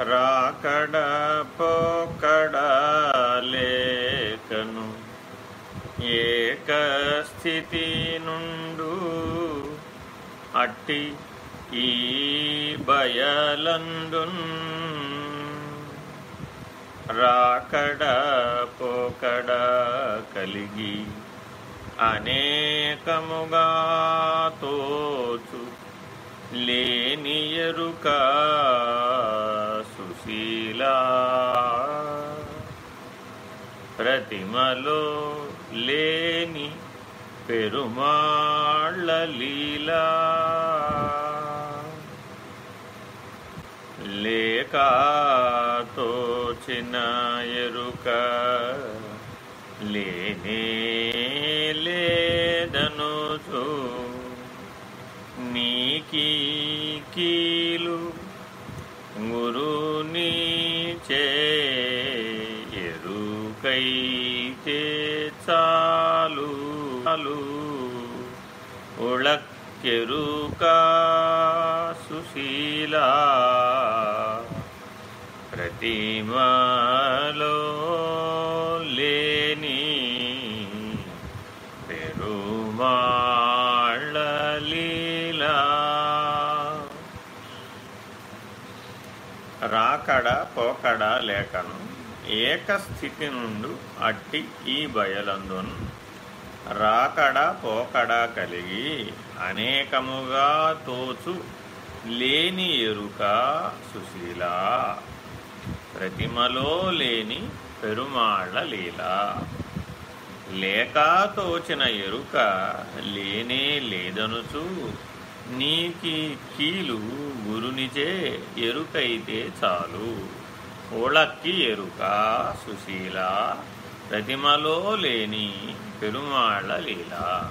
రాకడ పోకడ లేకను ఏక స్థితి నుండు అట్టి ఈ బయలందున్. రాకడ పోకడ కలిగి అనేకముగా తోచు లేని ఎరుకా శిలా. ప్రతిమలో లేని పెరుమాళ్ళ లీలా. లేకాతోచిన ఎరుక లేనే లేదనుచు నీకీ కీలు గురు నీచే ఎరుకైతే చాలు చాలు. ఉళక్కెరుకా సుశీల ప్రతిమలో లేని రాకడ పోకడ లేకను ఏకస్థితి నుండు అట్టి ఈ బయలందున్ రాకడ పోకడ కలిగి అనేకముగా తోచు లేని ఎరుక సుశీల. ప్రతిమలో లేని పెరుమాళ్ళ లీల. లేకా తోచిన ఎరుక లేనే లేదనుచూ నీకి కీలు గురునిచే ఎరుకైతే చాలు. ఓళక్కి ఎరుక సుశీల ప్రతిమలో లేని పెరుమాళ్ళ లీల.